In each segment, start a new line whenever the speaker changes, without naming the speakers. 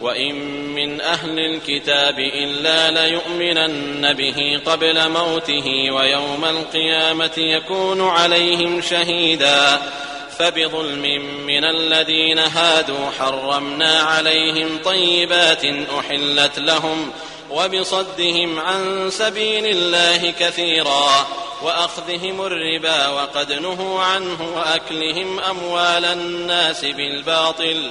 وَإِن مِّنْ أَهْلِ الْكِتَابِ إِلَّا لَيُؤْمِنَنَّ بِهِ قَبْلَ مَوْتِهِ وَيَوْمَ الْقِيَامَةِ يَكُونُ عَلَيْهِمْ شَهِيدًا فبظلم من الذين هادوا حرمنا عليهم طيبات أحلت لهم وبصدهم عن سبيل الله كثيرا وأخذهم الربا وقد نهوا عنه وأكلهم أموال الناس بالباطل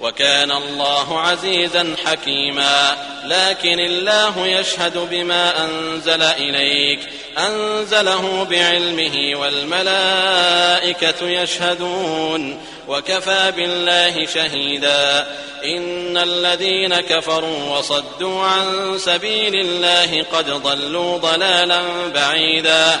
وكان الله عزيزا حكيما لكن الله يشهد بما أنزل إليك أنزله بعلمه والملائكة يشهدون وكفى بالله شهيدا إن الذين كفروا وصدوا عن سبيل الله قد ضلوا ضلالا بعيدا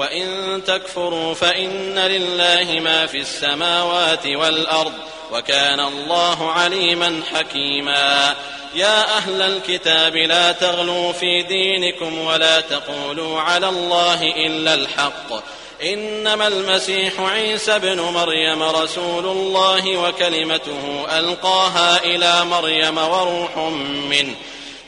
وَإِن تَكْفُرُوا فَإِنَّ لِلَّهِ مَا فِي السَّمَاوَاتِ وَالْأَرْضِ وَكَانَ اللَّهُ عَلِيمًا حَكِيمًا يا أهل الكتاب لا تغلوا في دينكم ولا تقولوا على الله إلا الحق إنما المسيح عيسى بن مريم رسول الله وكلمته ألقاها إلى مريم وروح منه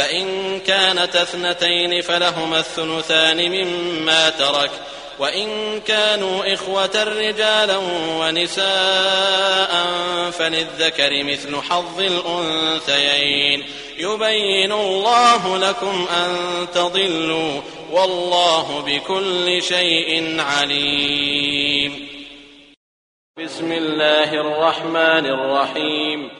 فإن كانت أثنتين فلهما الثلثان مما ترك وإن كانوا إخوة رجالا ونساء فللذكر مثل حظ الأنثيين يبين الله لكم أن تضلوا والله بكل شيء عليم بسم الله الرحمن الرحيم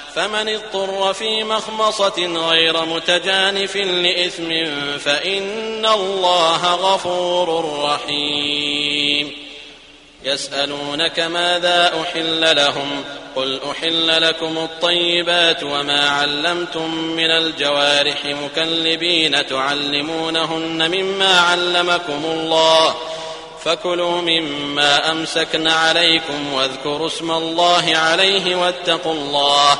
فمن اضطر في مخمصة غير متجانف لإثم فإن الله غفور رحيم يسألونك ماذا أحل لهم قل أحل لكم الطيبات وما علمتم من الجوارح مكلبين تعلمونهن مما علمكم الله فكلوا مما أمسكن عليكم واذكروا اسم الله عليه واتقوا الله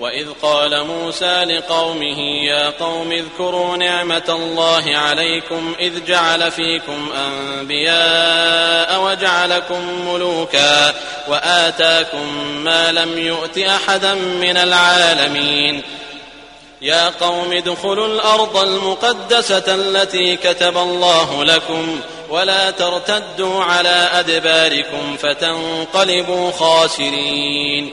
وَإِذْ قَالَ مُوسَى لِقَوْمِهِ يَا قَوْمِ اذْكُرُوا نِعْمَةَ اللَّهِ عَلَيْكُمْ إِذْ جَعَلَ فِيكُمْ أَنْبِيَاءَ وَجَعَلَكُمْ مُلُوكًا وَآتَاكُمْ مَا لَمْ يُؤْتِ أَحَدًا مِنَ الْعَالَمِينَ يا قوم ادخلوا الأرض المقدسة التي كتب الله لكم ولا ترتدوا على أدباركم فتنقلبوا خاسرين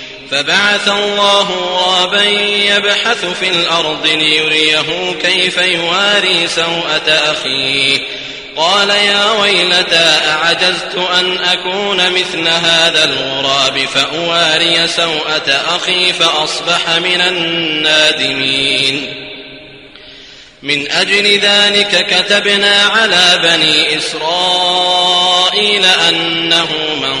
فبعث الله غرابا يبحث في الأرض ليريه كيف يواري سوءة أخيه قال يا ويلتى أعجزت أن أكون مثل هذا الغراب فأواري سوءة أخي فأصبح من النادمين من أجل ذلك كتبنا على بني إسرائيل أنه من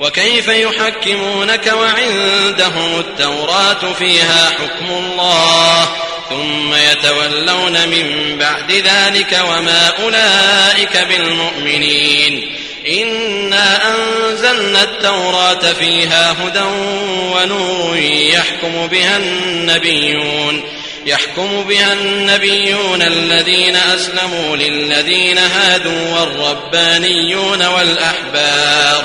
وكيف يحكمونك وعندهم التوراة فيها حكم الله ثم يتولون من بعد ذلك وما أولئك بالمؤمنين إنا أنزلنا التوراة فيها هدى ونور يحكم بها النبيون يحكم بها النبيون الذين أسلموا للذين هادوا والربانيون والأحبار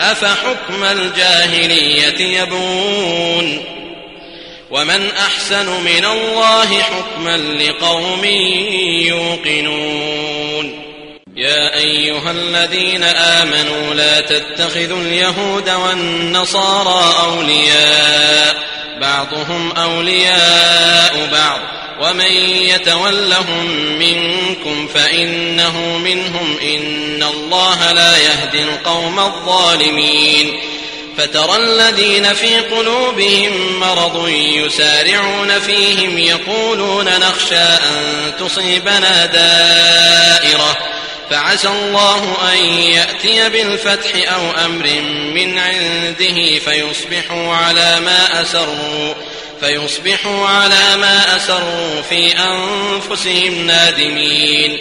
أفحكم الجاهلية يبون ومن أحسن من الله حكما لقوم يوقنون يا أيها الذين آمنوا لا تتخذوا اليهود والنصارى أولياء بعضهم أولياء بعض ومن يتولهم منكم فإنه منهم إن الله لا يهدي القوم الظالمين فترى الذين في قلوبهم مرض يسارعون فيهم يقولون نخشى أن تصيبنا دائرة فعسى الله أن يأتي بالفتح أو أمر من عنده فيصبحوا على ما أسروا فيصبحوا على ما أسروا في أنفسهم نادمين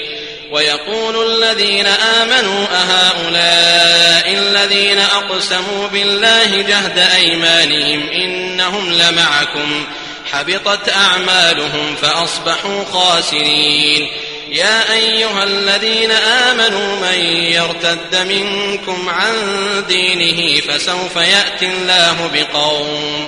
ويقول الذين آمنوا أهؤلاء الذين أقسموا بالله جهد أيمانهم إنهم لمعكم حبطت أعمالهم فأصبحوا خاسرين يا أيها الذين آمنوا من يرتد منكم عن دينه فسوف يأتي الله بقوم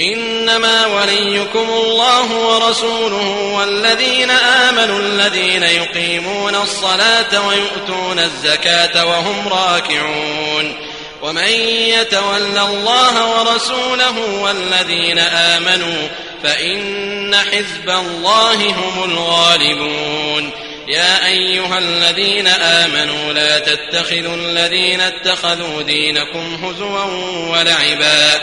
إنما وليكم الله ورسوله والذين آمنوا الذين يقيمون الصلاة ويؤتون الزكاة وهم راكعون ومن يتولى الله ورسوله والذين آمنوا فإن حزب الله هم الغالبون يا أيها الذين آمنوا لا تتخذوا الذين اتخذوا دينكم هزوا ولعبا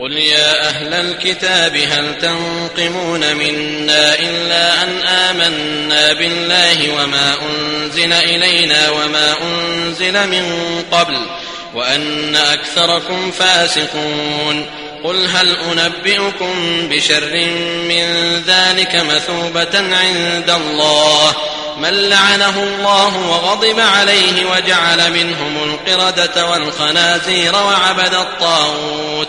قل يا أهل الكتاب هل تنقمون منا إلا أن آمنا بالله وما أنزل إلينا وما أنزل من قبل وأن أكثركم فاسقون قل هل أنبئكم بشر من ذلك مثوبة عند الله من لعنه الله وغضب عليه وجعل منهم القردة والخنازير وعبد الطاغوت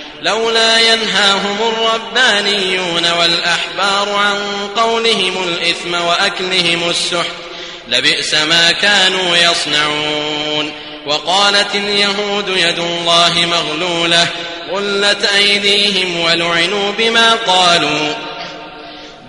لولا ينهاهم الربانيون والأحبار عن قولهم الإثم وأكلهم السحر لبئس ما كانوا يصنعون وقالت اليهود يد الله مغلولة غلت أيديهم ولعنوا بما قالوا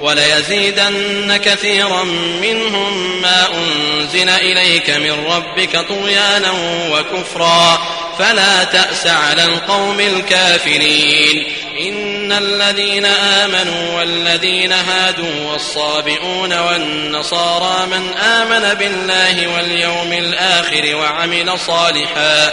وَلَيَزِيدَنَّ كَثِيرًا مِّنْهُمْ مَا أُنزِلَ إِلَيْكَ مِن رَّبِّكَ طُغْيَانًا وَكُفْرًا فَلَا تَأْسَ عَلَى الْقَوْمِ الْكَافِرِينَ إِنَّ الَّذِينَ آمَنُوا وَالَّذِينَ هَادُوا وَالصَّابِئُونَ وَالنَّصَارَى مَن آمَنَ بِاللَّهِ وَالْيَوْمِ الْآخِرِ وَعَمِلَ صَالِحًا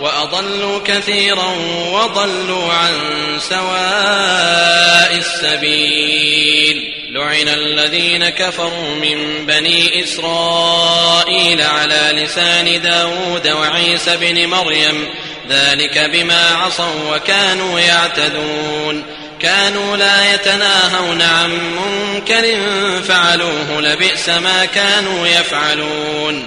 وأضلوا كثيرا وضلوا عن سواء السبيل لعن الذين كفروا من بني إسرائيل على لسان داود وعيسى بن مريم ذلك بما عصوا وكانوا يعتدون كانوا لا يتناهون عن منكر فعلوه لبئس ما كانوا يفعلون